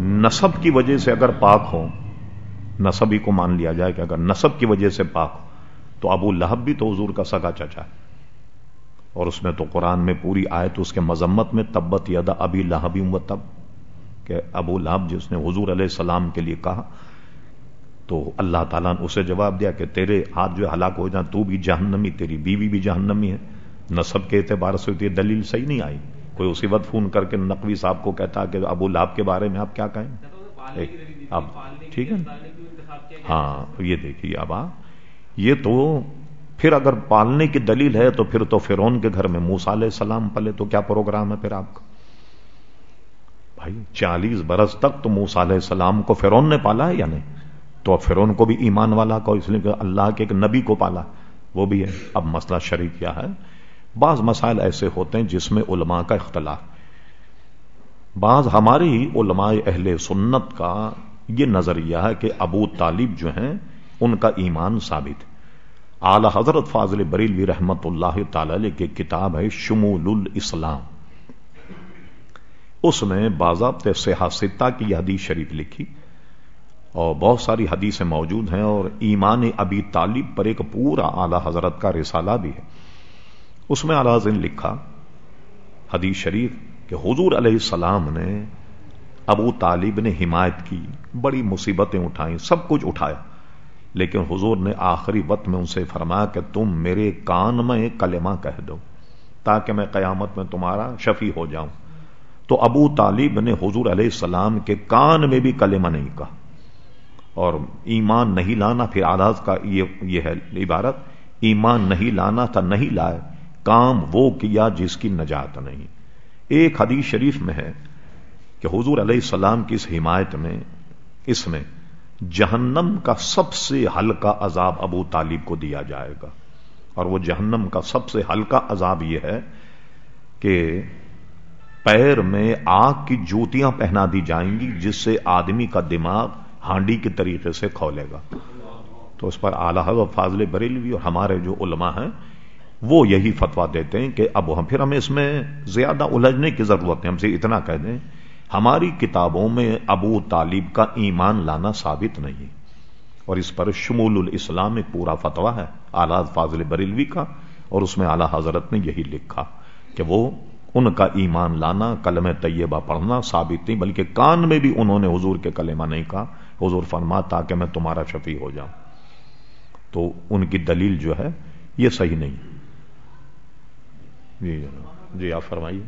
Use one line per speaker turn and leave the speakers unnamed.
نصب کی وجہ سے اگر پاک ہو نصب ہی کو مان لیا جائے کہ اگر نصب کی وجہ سے پاک ہو، تو ابو لہب بھی تو حضور کا سگا چچا ہے۔ اور اس میں تو قرآن میں پوری آئے تو اس کے مذمت میں تبت یدا ابھی لہبی و تب، کہ ابو لہب جس نے حضور علیہ السلام کے لیے کہا، تو اللہ تعالیٰ نے اسے جواب دیا کہ تیرے ہاتھ جو ہلاک ہو جائیں، تو بھی جہنمی، تیری بیوی بھی جہنمی ہے۔ نصب کے اعتبار سے دلیل صحیح نہیں آئی۔ کوئی اسی وقت فون کر کے نقوی صاحب کو کہتا کہ ابو لاب کے بارے میں آپ کیا کہیں؟ اب ٹھیک ہے۔ ہاں یہ دیکھیے اب یہ تو پھر اگر پالنے کی دلیل ہے تو پھر تو فرون کے گھر میں موسا علیہ السلام پلے تو کیا پروگرام ہے پھر آپ کا؟ بھائی چالیس برس تک تو موسا علیہ السلام کو فرون نے پالا ہے یا نہیں؟ تو فرون کو بھی ایمان والا کو اس لیے کہ اللہ کے ایک نبی کو پالا وہ بھی ہے۔ اب مسئلہ شریک کیا ہے؟ بعض مسائل ایسے ہوتے ہیں جس میں علماء کا اختلاف بعض ہماری علماء اہل سنت کا یہ نظریہ ہے کہ ابو طالب جو ہیں، ان کا ایمان ثابت اعلی حضرت فاضل بریلوی رحمت اللہ تعالی کی کتاب ہے شمول الاسلام۔ اس میں باضابط سیاستہ کی حدیث شریف لکھی۔ اور بہت ساری حدیثیں موجود ہیں اور ایمان ابی طالب پر ایک پورا اعلی حضرت کا رسالہ بھی ہے۔ اس میں اعلی لکھا، حدیث شریف کہ حضور علیہ السلام نے ابو طالب نے حمایت کی، بڑی مصیبتیں اٹھائیں، سب کچھ اٹھایا۔ لیکن حضور نے آخری وقت میں ان سے فرمایا کہ تم میرے کان میں کلمہ کہہ دو، تاکہ میں قیامت میں تمہارا شفیع ہو جاؤں۔ تو ابو طالب نے حضور علیہ السلام کے کان میں بھی کلمہ نہیں کہا۔ اور ایمان نہیں لانا، پھر آداز کا یہ ہے عبارت، ایمان نہیں لانا تھا، نہیں لائے۔ کام وہ کیا جس کی نجات نہیں۔ ایک حدیث شریف میں ہے کہ حضور علیہ السلام کی اس حمایت میں، اس میں جہنم کا سب سے ہلکا عذاب ابو طالب کو دیا جائے گا۔ اور وہ جہنم کا سب سے ہلکا عذاب یہ ہے کہ پیر میں آگ کی جوتیاں پہنا دی جائیں گی، جس سے آدمی کا دماغ ہانڈی کے طریقے سے کھولے گا۔ تو اس پر اعلی فاضل بریلوی اور ہمارے جو علماء ہیں وہ یہی فتوا دیتے ہیں کہ اب ہم پھر ہمیں اس میں زیادہ الجھنے کی ضرورت ہے ہم سے اتنا کہہ دیں، ہماری کتابوں میں ابو طالب کا ایمان لانا ثابت نہیں اور اس پر شمول الاسلام ایک پورا فتوا ہے، اعلی فاضل بریلوی کا، اور اس میں اعلی حضرت نے یہی لکھا کہ وہ ان کا ایمان لانا کلم طیبہ پڑھنا ثابت نہیں، بلکہ کان میں بھی انہوں نے حضور کے کلمہ نہیں کہا۔ حضور فرما، تاکہ میں تمہارا شفیع ہو جاؤں۔ تو ان کی دلیل جو ہے، یہ صحیح نہیں۔ جی جی آپ فرمائیے۔